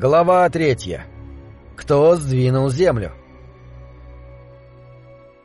Глава третья. Кто сдвинул землю?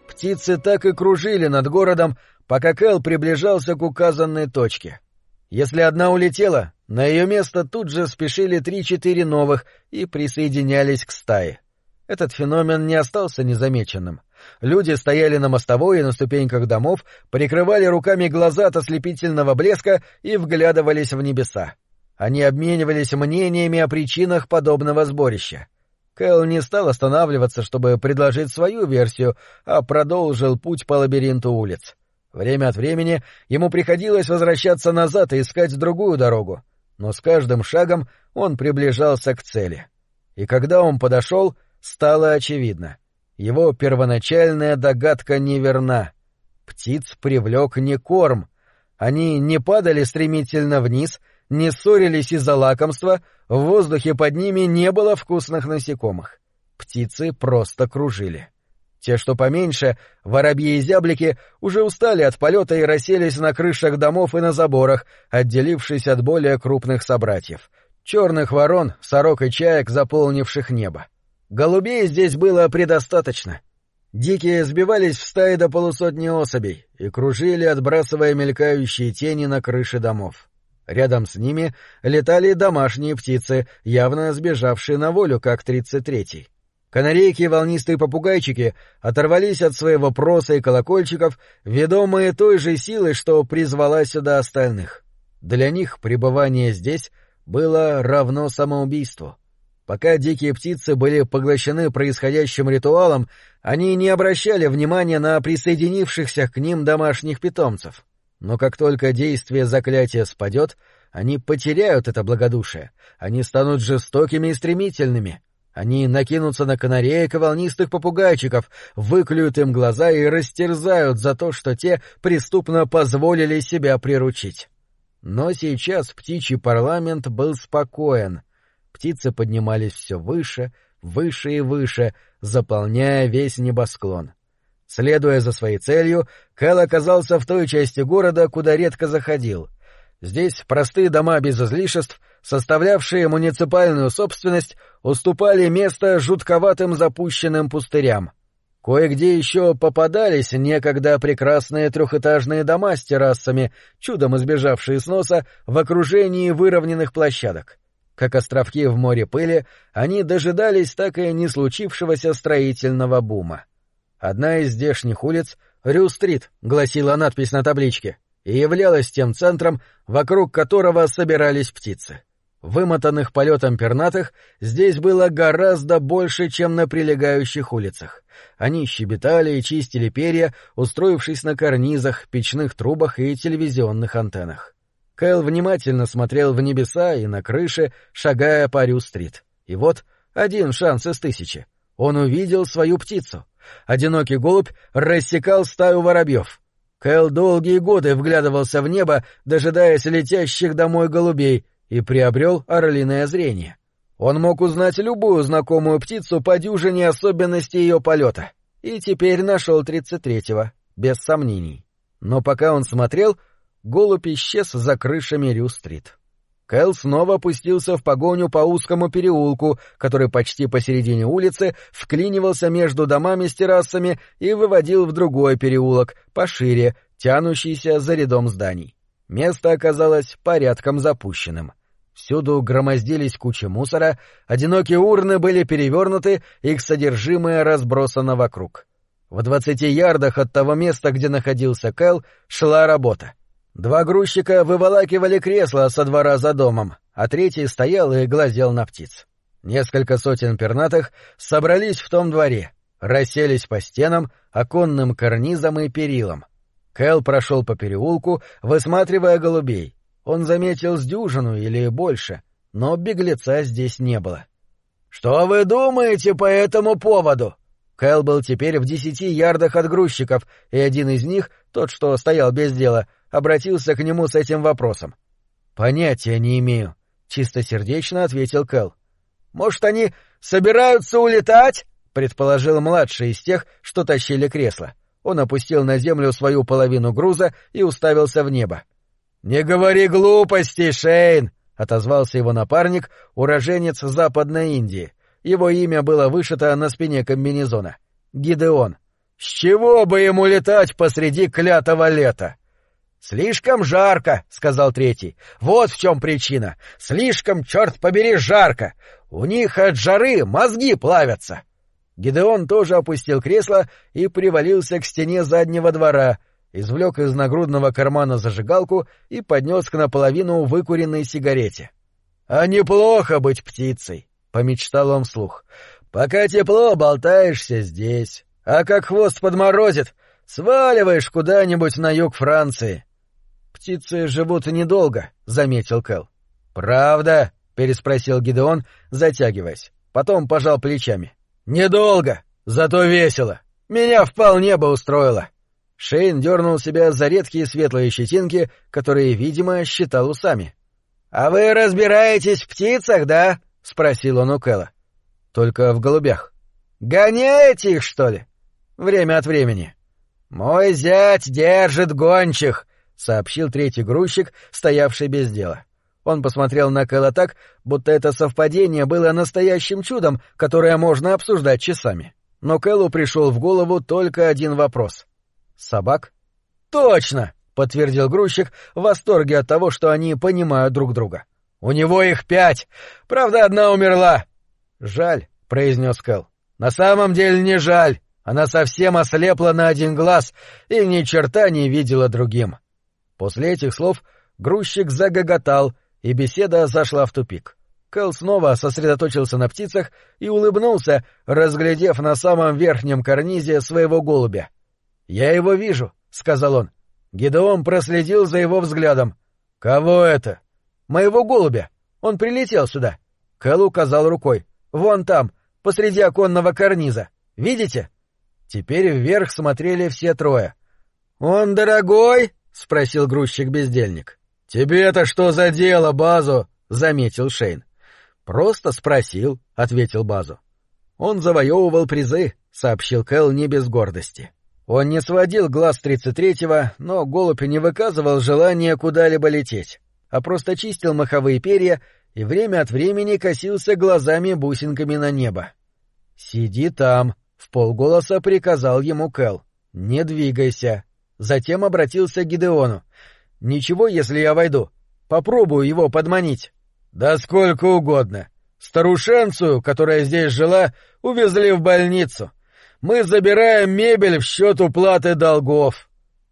Птицы так и кружили над городом, пока Кэл приближался к указанной точке. Если одна улетела, на ее место тут же спешили три-четыре новых и присоединялись к стае. Этот феномен не остался незамеченным. Люди стояли на мостовой и на ступеньках домов, прикрывали руками глаза от ослепительного блеска и вглядывались в небеса. Они обменивались мнениями о причинах подобного сборища. Кэл не стал останавливаться, чтобы предложить свою версию, а продолжил путь по лабиринту улиц. Время от времени ему приходилось возвращаться назад и искать другую дорогу, но с каждым шагом он приближался к цели. И когда он подошел, стало очевидно. Его первоначальная догадка неверна. Птиц привлек не корм. Они не падали стремительно вниз — не ссорились из-за лакомства, в воздухе под ними не было вкусных насекомых. Птицы просто кружили. Те, что поменьше, воробьи и зяблики, уже устали от полета и расселись на крышах домов и на заборах, отделившись от более крупных собратьев. Черных ворон, сорок и чаек, заполнивших небо. Голубей здесь было предостаточно. Дикие сбивались в стаи до полусотни особей и кружили, отбрасывая мелькающие тени на крыши домов. Рядом с ними летали домашние птицы, явно сбежавшие на волю, как тридцать третий. Канарейки и волнистые попугайчики оторвались от своего проса и колокольчиков, ведомые той же силой, что призвала сюда остальных. Для них пребывание здесь было равно самоубийству. Пока дикие птицы были поглощены происходящим ритуалом, они не обращали внимания на присоединившихся к ним домашних питомцев. Но как только действие заклятия спадет, они потеряют это благодушие, они станут жестокими и стремительными. Они накинутся на канареек и волнистых попугайчиков, выклюют им глаза и растерзают за то, что те преступно позволили себя приручить. Но сейчас птичий парламент был спокоен. Птицы поднимались все выше, выше и выше, заполняя весь небосклон. Следуя за своей целью, Кэл оказался в той части города, куда редко заходил. Здесь простые дома без излишеств, составлявшие муниципальную собственность, уступали место жутковатым запущенным пустырям. Кое-где еще попадались некогда прекрасные трехэтажные дома с террасами, чудом избежавшие сноса в окружении выровненных площадок. Как островки в море пыли, они дожидались так и не случившегося строительного бума. Одна из здешних улиц, Рю-стрит, гласила надпись на табличке, и являлась тем центром, вокруг которого собирались птицы. Вымотанных полетом пернатых здесь было гораздо больше, чем на прилегающих улицах. Они щебетали и чистили перья, устроившись на карнизах, печных трубах и телевизионных антеннах. Кэл внимательно смотрел в небеса и на крыши, шагая по Рю-стрит. И вот один шанс из тысячи. Он увидел свою птицу — Одинокий голубь рассекал стаю воробьев. Кэл долгие годы вглядывался в небо, дожидаясь летящих домой голубей, и приобрел орлиное зрение. Он мог узнать любую знакомую птицу по дюжине особенностей ее полета. И теперь нашел тридцать третьего, без сомнений. Но пока он смотрел, голубь исчез за крышами Рю-стрит. Кэл снова опустился в погоню по узкому переулку, который почти посередине улицы вклинивался между домами с террасами и выводил в другой переулок, пошире, тянущийся за рядом зданий. Место оказалось порядком запущенным. Всюду громоздились кучи мусора, одинокие урны были перевернуты, их содержимое разбросано вокруг. В двадцати ярдах от того места, где находился Кэл, шла работа. Два грузчика выволакивали кресло со двора за домом, а третий стоял и глазел на птиц. Несколько сотен пернатых собрались в том дворе, расселись по стенам, оконным карнизам и перилам. Кэл прошел по переулку, высматривая голубей. Он заметил с дюжину или больше, но беглеца здесь не было. — Что вы думаете по этому поводу? Кэл был теперь в десяти ярдах от грузчиков, и один из них, тот, что стоял без дела, обратился к нему с этим вопросом. «Понятия не имею», — чистосердечно ответил Кэл. «Может, они собираются улетать?» — предположил младший из тех, что тащили кресло. Он опустил на землю свою половину груза и уставился в небо. «Не говори глупостей, Шейн!» — отозвался его напарник, уроженец Западной Индии. Его имя было вышито на спине комбинезона. Гидеон. «С чего бы ему летать посреди клятого лета?» «Слишком жарко», — сказал третий. «Вот в чем причина. Слишком, черт побери, жарко. У них от жары мозги плавятся». Гидеон тоже опустил кресло и привалился к стене заднего двора, извлек из нагрудного кармана зажигалку и поднес к наполовину выкуренной сигарете. — А неплохо быть птицей, — помечтал он вслух. — Пока тепло, болтаешься здесь, а как хвост подморозит, сваливаешь куда-нибудь на юг Франции. — Птицы живут недолго, — заметил Кэл. — Правда? — переспросил Гидеон, затягиваясь. Потом пожал плечами. Недолго, зато весело. Меня вполне бы устроило. Шейн дернул себя за редкие светлые щетинки, которые, видимо, считал усами. А вы разбираетесь в птицах, да? спросил он у Кэла. Только в голубях. Гоняете их, что ли? Время от времени. Мой зять держит гончих, сообщил третий грузчик, стоявший без дела. Он посмотрел на Кэлла так, будто это совпадение было настоящим чудом, которое можно обсуждать часами. Но Кэллу пришел в голову только один вопрос. «Собак?» «Точно!» — подтвердил грузчик в восторге от того, что они понимают друг друга. «У него их пять! Правда, одна умерла!» «Жаль», — произнес Кэл. «На самом деле не жаль. Она совсем ослепла на один глаз и ни черта не видела другим». После этих слов грузчик загоготал — и беседа зашла в тупик. Кэл снова сосредоточился на птицах и улыбнулся, разглядев на самом верхнем карнизе своего голубя. «Я его вижу», — сказал он. Гидеон проследил за его взглядом. «Кого это?» «Моего голубя. Он прилетел сюда». Кэл указал рукой. «Вон там, посреди оконного карниза. Видите?» Теперь вверх смотрели все трое. «Он дорогой?» — спросил грузчик-бездельник. «Тебе-то что за дело, Базу?» — заметил Шейн. «Просто спросил», — ответил Базу. «Он завоевывал призы», — сообщил Кэл не без гордости. Он не сводил глаз тридцать третьего, но голубь не выказывал желания куда-либо лететь, а просто чистил маховые перья и время от времени косился глазами-бусинками на небо. «Сиди там», — в полголоса приказал ему Кэл. «Не двигайся». Затем обратился к Гидеону. Ничего, если я войду. Попробую его подманить. Да сколько угодно. Старушенцию, которая здесь жила, увезли в больницу. Мы забираем мебель в счет уплаты долгов.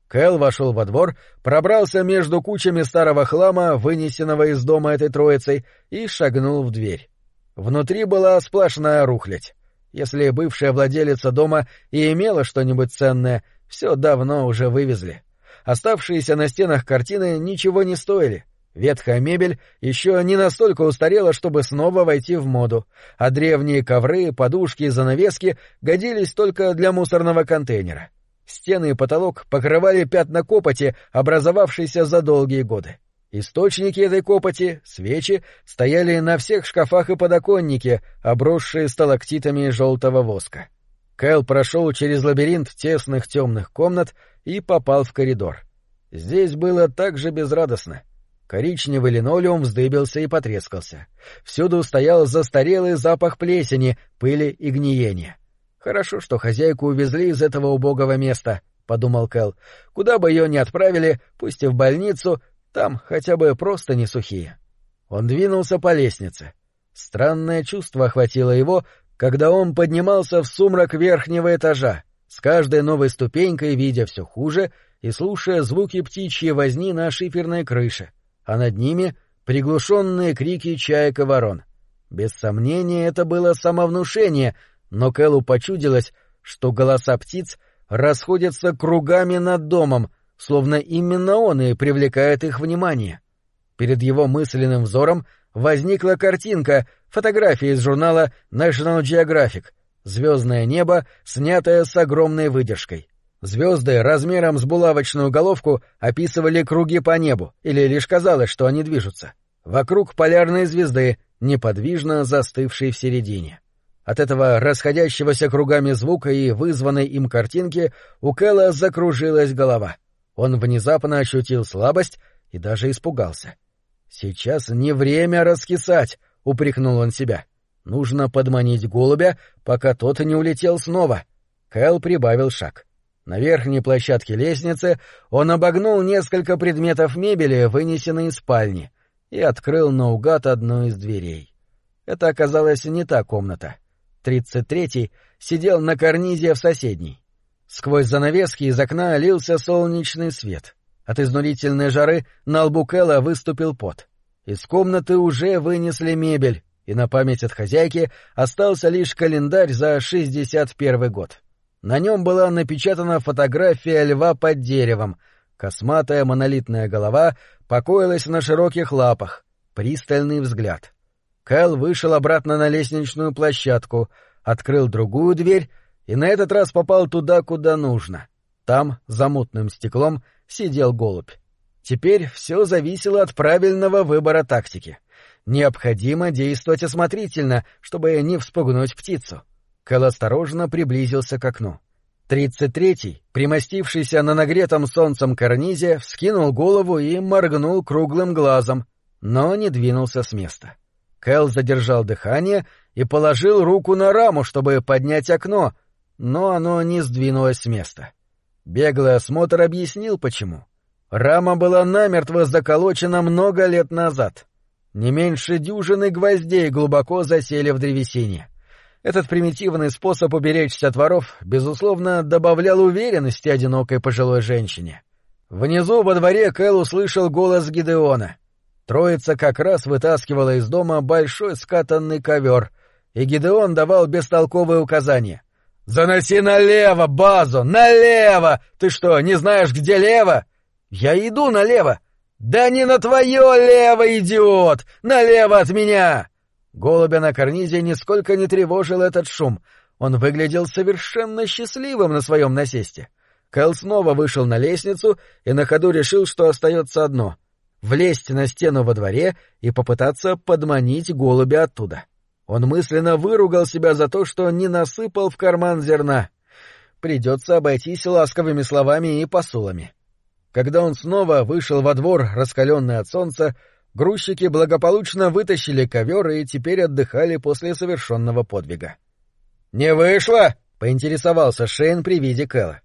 Кэл вошел во двор, пробрался между кучами старого хлама, вынесенного из дома этой троицей, и шагнул в дверь. Внутри была сплошная рухлядь. Если бывшая владелица дома и имела что-нибудь ценное, все давно уже вывезли. Оставшиеся на стенах картины ничего не стоили. Ветхая мебель еще не настолько устарела, чтобы снова войти в моду, а древние ковры, подушки и занавески годились только для мусорного контейнера. Стены и потолок покрывали пятна копоти, образовавшейся за долгие годы. Источники этой копоти, свечи, стояли на всех шкафах и подоконнике, обросшие сталактитами желтого воска. Кэл прошел через лабиринт тесных темных комнат и попал в коридор. Здесь было так же безрадостно. Коричневый линолеум вздыбился и потрескался. Всюду стоял застарелый запах плесени, пыли и гниения. «Хорошо, что хозяйку увезли из этого убогого места», — подумал Кэл. «Куда бы ее ни отправили, пусть и в больницу, там хотя бы просто не сухие». Он двинулся по лестнице. Странное чувство охватило его, когда он поднимался в сумрак верхнего этажа, с каждой новой ступенькой видя все хуже и слушая звуки птичьей возни на шиферной крыше, а над ними приглушенные крики чаек и ворон. Без сомнения, это было самовнушение, но Кэллу почудилось, что голоса птиц расходятся кругами над домом, словно именно он и привлекает их внимание. Перед его мысленным взором возникла картинка, фотография из журнала National Geographic, звездное небо, снятое с огромной выдержкой. Звезды размером с булавочную головку описывали круги по небу, или лишь казалось, что они движутся. Вокруг полярной звезды, неподвижно застывшей в середине. От этого расходящегося кругами звука и вызванной им картинки у Кэлла закружилась голова. Он внезапно ощутил слабость и даже испугался. Сейчас не время раскисать, — упрекнул он себя. Нужно подманить голубя, пока тот не улетел снова. Кэл прибавил шаг. На верхней площадке лестницы он обогнул несколько предметов мебели, вынесенной из спальни, и открыл наугад одну из дверей. Это оказалась не та комната. Тридцать третий сидел на карнизе в соседней. Сквозь занавески из окна лился солнечный свет. От изнурительной жары на лбу Кэлла выступил пот. Из комнаты уже вынесли мебель, и на память от хозяйки остался лишь календарь за 61 год. На нем была напечатана фотография льва под деревом. Косматая монолитная голова покоилась на широких лапах. Пристальный взгляд. Кэл вышел обратно на лестничную площадку, открыл другую дверь и на этот раз попал туда, куда нужно. Там, за мутным стеклом, сидел голубь. Теперь все зависело от правильного выбора тактики. Необходимо действовать осмотрительно, чтобы не вспугнуть птицу. Кэл осторожно приблизился к окну. Тридцать третий, примостившийся на нагретом солнцем карнизе, вскинул голову и моргнул круглым глазом, но не двинулся с места. Кэл задержал дыхание и положил руку на раму, чтобы поднять окно, но оно не сдвинулось с места. Беглый осмотр объяснил, почему. Рама была намертво заколочена много лет назад. Не меньше дюжины гвоздей глубоко засели в древесине. Этот примитивный способ уберечься от воров, безусловно, добавлял уверенности одинокой пожилой женщине. Внизу во дворе Кэл услышал голос Гидеона. Троица как раз вытаскивала из дома большой скатанный ковер, и Гидеон давал бестолковые указания. «Заноси налево, базу! Налево! Ты что, не знаешь, где лево?» «Я иду налево!» «Да не на твое лево, идиот! Налево от меня!» Голубя на карнизе нисколько не тревожил этот шум. Он выглядел совершенно счастливым на своем насесте. Кэл снова вышел на лестницу и на ходу решил, что остается одно — влезть на стену во дворе и попытаться подманить голубя оттуда. Он мысленно выругал себя за то, что не насыпал в карман зерна. Придется обойтись ласковыми словами и посулами. Когда он снова вышел во двор, раскаленный от солнца, грузчики благополучно вытащили ковер и теперь отдыхали после совершенного подвига. «Не вышло?» — поинтересовался Шейн при виде Кэлла.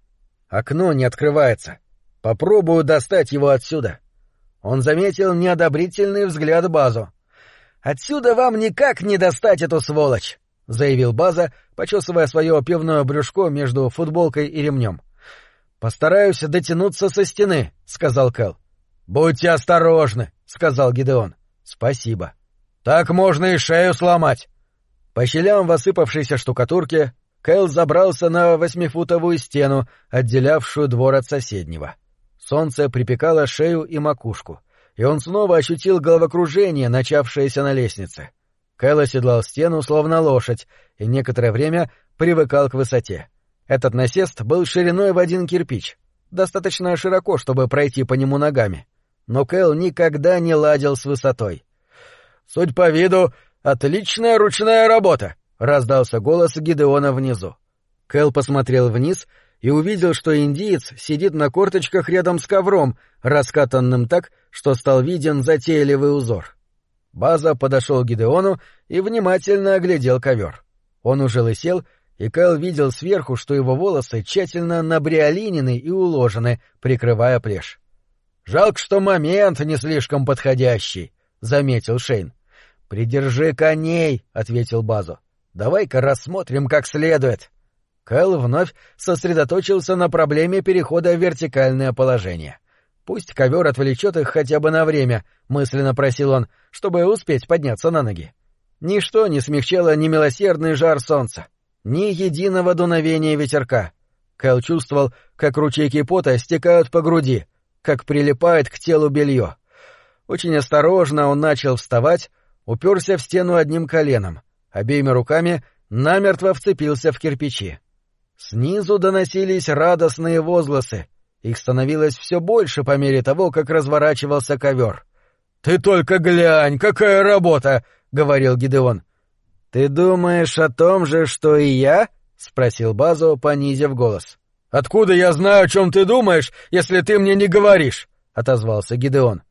«Окно не открывается. Попробую достать его отсюда». Он заметил неодобрительный взгляд Базу. «Отсюда вам никак не достать эту сволочь!» — заявил База, почесывая свое пивное брюшко между футболкой и ремнем. «Постараюсь дотянуться со стены», — сказал Кэл. «Будьте осторожны», — сказал Гидеон. «Спасибо». «Так можно и шею сломать». По щелям в осыпавшейся штукатурке Кэл забрался на восьмифутовую стену, отделявшую двор от соседнего. Солнце припекало шею и макушку, и он снова ощутил головокружение, начавшееся на лестнице. Кэл оседлал стену, словно лошадь, и некоторое время привыкал к высоте. Этот насест был шириной в один кирпич, достаточно широко, чтобы пройти по нему ногами. Но Кэл никогда не ладил с высотой. «Судь по виду, отличная ручная работа!» — раздался голос Гидеона внизу. Кэл посмотрел вниз и увидел, что индиец сидит на корточках рядом с ковром, раскатанным так, что стал виден затейливый узор. База подошел к Гидеону и внимательно оглядел ковер. Он уже лысел и Кэл видел сверху, что его волосы тщательно набриолинены и уложены, прикрывая плешь. «Жалко, что момент не слишком подходящий», — заметил Шейн. «Придержи коней», — ответил Базу. «Давай-ка рассмотрим как следует». Кэл вновь сосредоточился на проблеме перехода в вертикальное положение. «Пусть ковер отвлечет их хотя бы на время», — мысленно просил он, чтобы успеть подняться на ноги. Ничто не смягчало немилосердный жар солнца. Ни единого дуновения ветерка. Кэл чувствовал, как ручейки пота стекают по груди, как прилипает к телу белье. Очень осторожно он начал вставать, уперся в стену одним коленом, обеими руками намертво вцепился в кирпичи. Снизу доносились радостные возгласы. Их становилось все больше по мере того, как разворачивался ковер. — Ты только глянь, какая работа! — говорил Гидеон. «Ты думаешь о том же, что и я?» — спросил Базо, понизив голос. «Откуда я знаю, о чем ты думаешь, если ты мне не говоришь?» — отозвался Гидеон.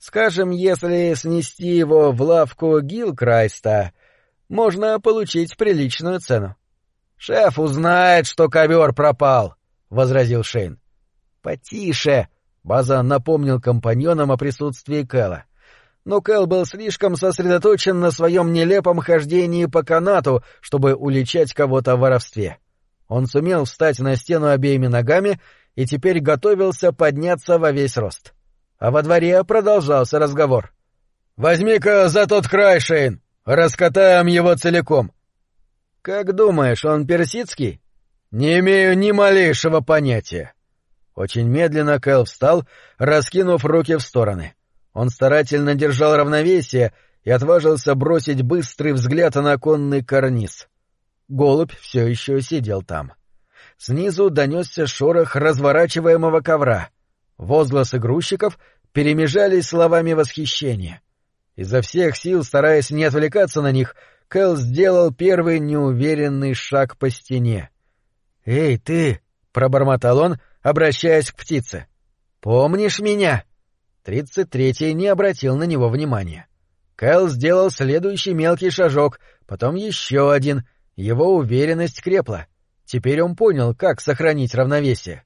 Скажем, если снести его в лавку Гилкрайста, можно получить приличную цену. — Шеф узнает, что ковер пропал, — возразил Шейн. — Потише, — База напомнил компаньонам о присутствии Кэла. Но Кэл был слишком сосредоточен на своем нелепом хождении по канату, чтобы уличать кого-то в воровстве. Он сумел встать на стену обеими ногами и теперь готовился подняться во весь рост. А во дворе продолжался разговор. «Возьми-ка за тот край, Шейн! Раскатаем его целиком!» «Как думаешь, он персидский?» «Не имею ни малейшего понятия». Очень медленно Кэл встал, раскинув руки в стороны. Он старательно держал равновесие и отважился бросить быстрый взгляд на оконный карниз. Голубь все еще сидел там. Снизу донесся шорох разворачиваемого ковра — Возгласы грузчиков перемежались словами восхищения. Изо всех сил, стараясь не отвлекаться на них, Кэл сделал первый неуверенный шаг по стене. «Эй, ты!» — пробормотал он, обращаясь к птице. «Помнишь меня?» Тридцать третий не обратил на него внимания. Кэл сделал следующий мелкий шажок, потом еще один. Его уверенность крепла. Теперь он понял, как сохранить равновесие.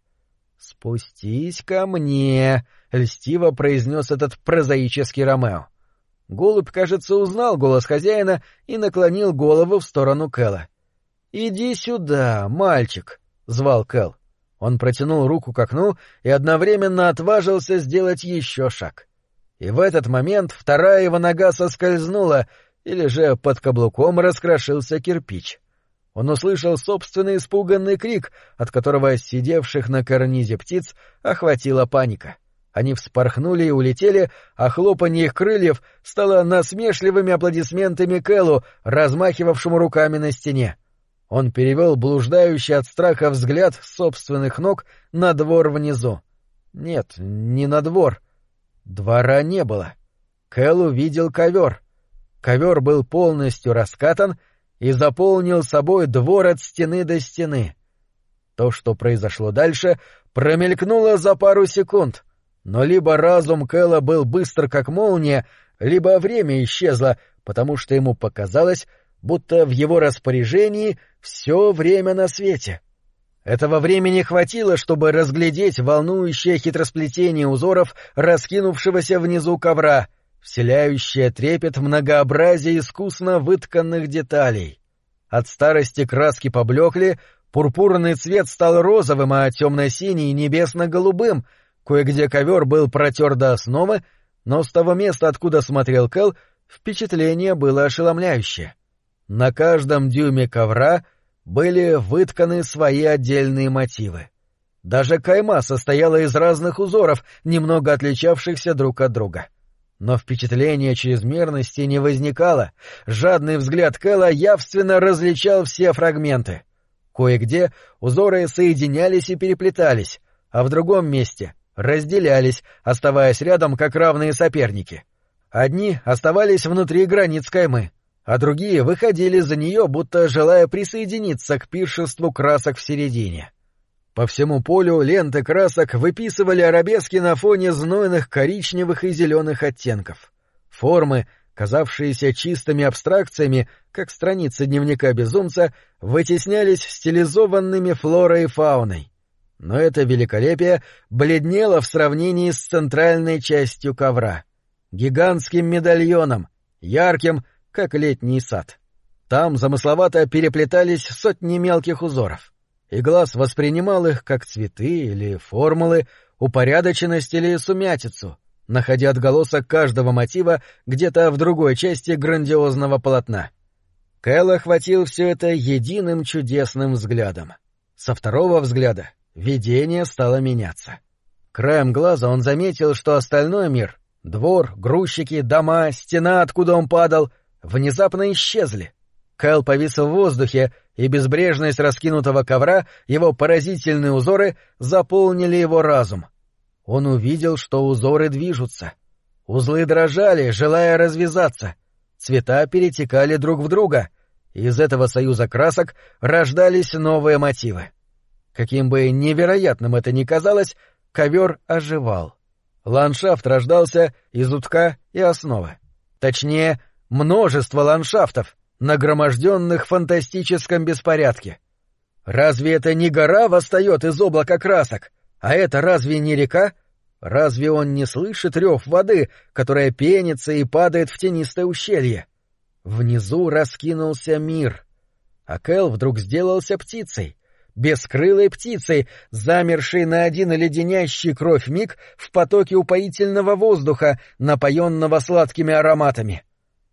«Спустись ко мне», — льстиво произнес этот прозаический Ромео. Голубь, кажется, узнал голос хозяина и наклонил голову в сторону Кэла. «Иди сюда, мальчик», — звал Кэл. Он протянул руку к окну и одновременно отважился сделать еще шаг. И в этот момент вторая его нога соскользнула, или же под каблуком раскрошился кирпич. Он услышал собственный испуганный крик, от которого сидевших на карнизе птиц охватила паника. Они вспорхнули и улетели, а хлопанье их крыльев стало насмешливыми аплодисментами Кэллу, размахивавшему руками на стене. Он перевел блуждающий от страха взгляд собственных ног на двор внизу. Нет, не на двор. Двора не было. Кэл увидел ковер. Ковер был полностью раскатан — и заполнил собой двор от стены до стены. То, что произошло дальше, промелькнуло за пару секунд, но либо разум Кэлла был быстр как молния, либо время исчезло, потому что ему показалось, будто в его распоряжении все время на свете. Этого времени хватило, чтобы разглядеть волнующее хитросплетение узоров, раскинувшегося внизу ковра — вселяющая трепет многообразие искусно вытканных деталей. От старости краски поблекли, пурпурный цвет стал розовым, а темно-синий — небесно-голубым, кое-где ковер был протер до основы, но с того места, откуда смотрел Кэл, впечатление было ошеломляющее. На каждом дюйме ковра были вытканы свои отдельные мотивы. Даже кайма состояла из разных узоров, немного отличавшихся друг от друга. Но впечатление чрезмерности не возникало. Жадный взгляд Кэлла явственно различал все фрагменты. Кое-где узоры соединялись и переплетались, а в другом месте разделялись, оставаясь рядом как равные соперники. Одни оставались внутри границ каймы, а другие выходили за нее, будто желая присоединиться к пиршеству красок в середине. По всему полю ленты красок выписывали арабески на фоне знойных коричневых и зеленых оттенков. Формы, казавшиеся чистыми абстракциями, как страницы дневника безумца, вытеснялись стилизованными флорой и фауной. Но это великолепие бледнело в сравнении с центральной частью ковра. Гигантским медальоном, ярким, как летний сад. Там замысловато переплетались сотни мелких узоров и глаз воспринимал их как цветы или формулы, упорядоченность или сумятицу, находя отголосок каждого мотива где-то в другой части грандиозного полотна. Кэл охватил все это единым чудесным взглядом. Со второго взгляда видение стало меняться. Краем глаза он заметил, что остальной мир — двор, грузчики, дома, стена, откуда он падал — внезапно исчезли. Кэл повис в воздухе, и безбрежность раскинутого ковра, его поразительные узоры заполнили его разум. Он увидел, что узоры движутся. Узлы дрожали, желая развязаться. Цвета перетекали друг в друга. Из этого союза красок рождались новые мотивы. Каким бы невероятным это ни казалось, ковер оживал. Ландшафт рождался из утка и основы. Точнее, множество ландшафтов, нагроможденных в фантастическом беспорядке. Разве это не гора восстает из облака красок? А это разве не река? Разве он не слышит рев воды, которая пенится и падает в тенистое ущелье? Внизу раскинулся мир. А Кэл вдруг сделался птицей, бескрылой птицей, замершей на один леденящий кровь миг в потоке упоительного воздуха, напоенного сладкими ароматами.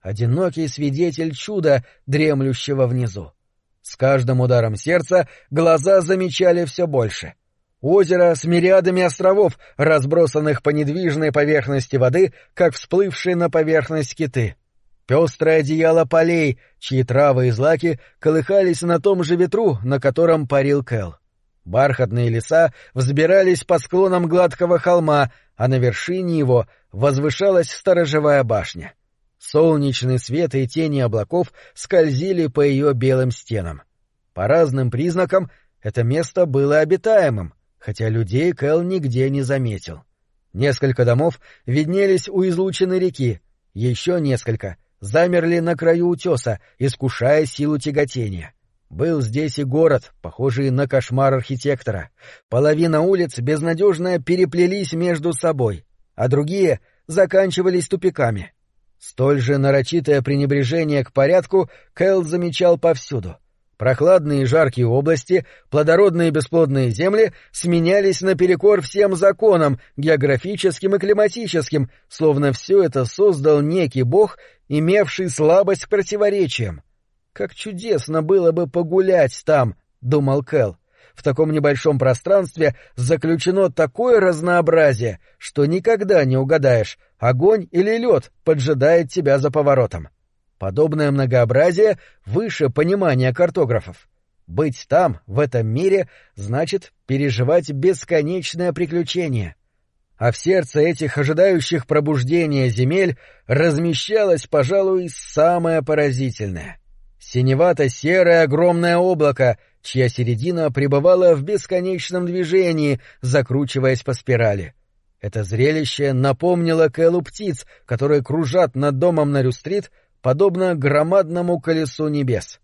Одинокий свидетель чуда, дремлющего внизу. С каждым ударом сердца глаза замечали все больше — Озеро с мириадами островов, разбросанных по недвижной поверхности воды, как всплывшие на поверхность киты. Пестрое одеяло полей, чьи травы и злаки колыхались на том же ветру, на котором парил Кэл. Бархатные леса взбирались по склонам гладкого холма, а на вершине его возвышалась сторожевая башня. Солнечный свет и тени облаков скользили по ее белым стенам. По разным признакам это место было обитаемым — хотя людей Кэл нигде не заметил. Несколько домов виднелись у излученной реки, еще несколько замерли на краю утеса, искушая силу тяготения. Был здесь и город, похожий на кошмар архитектора. Половина улиц безнадежно переплелись между собой, а другие заканчивались тупиками. Столь же нарочитое пренебрежение к порядку Кэл замечал повсюду. Прохладные и жаркие области, плодородные и бесплодные земли сменялись наперекор всем законам, географическим и климатическим, словно все это создал некий бог, имевший слабость к противоречиям. «Как чудесно было бы погулять там», — думал Кэл. «В таком небольшом пространстве заключено такое разнообразие, что никогда не угадаешь, огонь или лед поджидает тебя за поворотом». Подобное многообразие выше понимания картографов. Быть там, в этом мире, значит переживать бесконечное приключение. А в сердце этих ожидающих пробуждения земель размещалось, пожалуй, самое поразительное. Синевато-серое огромное облако, чья середина пребывала в бесконечном движении, закручиваясь по спирали. Это зрелище напомнило Кэлу птиц, которые кружат над домом на Рю-стрит, подобно громадному колесу небес.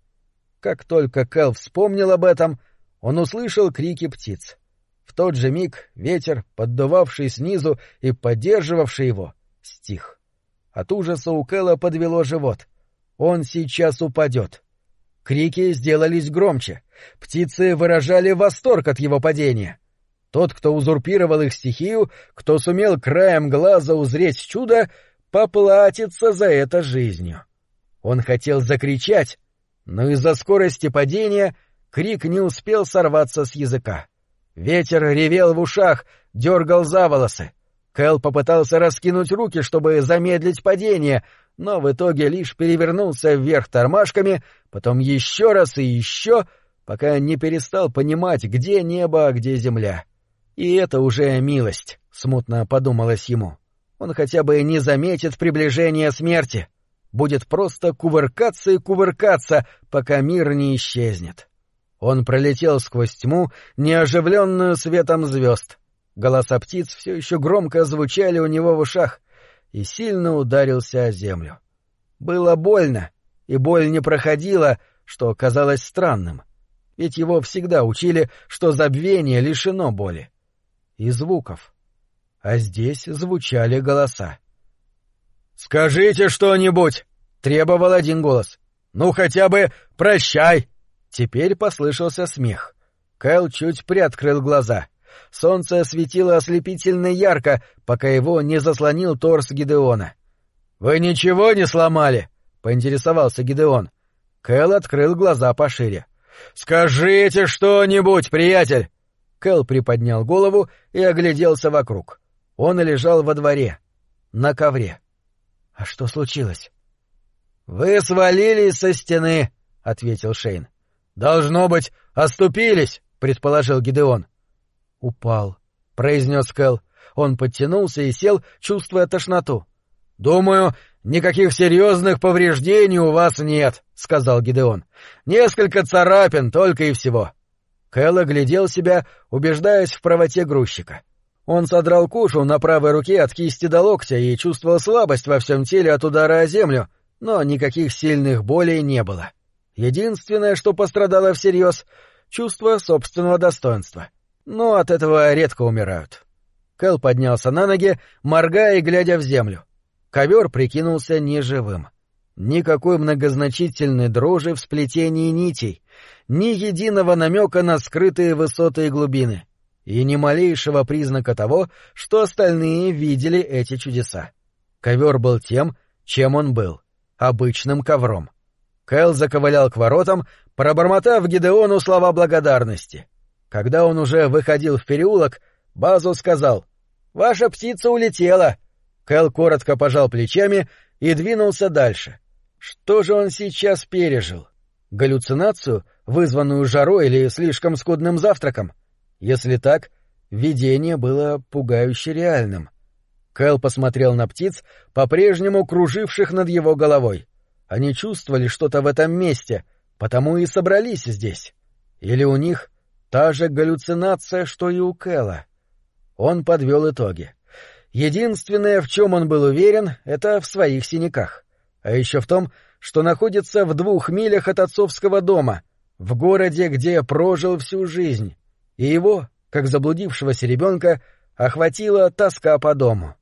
Как только Кэл вспомнил об этом, он услышал крики птиц. В тот же миг ветер, поддувавший снизу и поддерживавший его, стих. От ужаса у Кэла подвело живот. Он сейчас упадет. Крики сделались громче. Птицы выражали восторг от его падения. Тот, кто узурпировал их стихию, кто сумел краем глаза узреть чудо, поплатится за это жизнью. Он хотел закричать, но из-за скорости падения крик не успел сорваться с языка. Ветер ревел в ушах, дергал за волосы. Кэл попытался раскинуть руки, чтобы замедлить падение, но в итоге лишь перевернулся вверх тормашками, потом еще раз и еще, пока не перестал понимать, где небо, а где земля. И это уже милость, — смутно подумалось ему. Он хотя бы не заметит приближения смерти будет просто кувыркаться и кувыркаться, пока мир не исчезнет. Он пролетел сквозь тьму, неоживленную светом звезд. Голоса птиц все еще громко звучали у него в ушах, и сильно ударился о землю. Было больно, и боль не проходила, что казалось странным. Ведь его всегда учили, что забвение лишено боли. И звуков. А здесь звучали голоса. «Скажите что-нибудь!» — требовал один голос. «Ну хотя бы прощай!» Теперь послышался смех. Кэл чуть приоткрыл глаза. Солнце светило ослепительно ярко, пока его не заслонил торс Гидеона. «Вы ничего не сломали?» — поинтересовался Гидеон. Кэл открыл глаза пошире. «Скажите что-нибудь, приятель!» Кэл приподнял голову и огляделся вокруг. Он лежал во дворе, на ковре. А что случилось? Вы свалились со стены, ответил Шейн. Должно быть, оступились, предположил Гидеон. Упал, произнес Кэл. Он подтянулся и сел, чувствуя тошноту. Думаю, никаких серьезных повреждений у вас нет, сказал Гидеон. Несколько царапин только и всего. Кэл оглядел себя, убеждаясь в правоте грузчика. Он содрал кушу на правой руке от кисти до локтя и чувствовал слабость во всем теле от удара о землю, но никаких сильных болей не было. Единственное, что пострадало всерьез — чувство собственного достоинства. Но от этого редко умирают. Кэл поднялся на ноги, моргая и глядя в землю. Ковер прикинулся неживым. Никакой многозначительной дрожи в сплетении нитей, ни единого намека на скрытые высоты и глубины, и ни малейшего признака того, что остальные видели эти чудеса. Ковер был тем, чем он был — обычным ковром. Кэл заковылял к воротам, пробормотав Гидеону слова благодарности. Когда он уже выходил в переулок, Базу сказал «Ваша птица улетела!» Кэл коротко пожал плечами и двинулся дальше. Что же он сейчас пережил? Галлюцинацию, вызванную жарой или слишком скудным завтраком? Если так, видение было пугающе реальным. Кэл посмотрел на птиц, по-прежнему круживших над его головой. Они чувствовали что-то в этом месте, потому и собрались здесь. Или у них та же галлюцинация, что и у Кэла. Он подвел итоги. Единственное, в чем он был уверен, это в своих синяках а еще в том, что находится в двух милях от отцовского дома, в городе, где прожил всю жизнь, и его, как заблудившегося ребенка, охватила тоска по дому.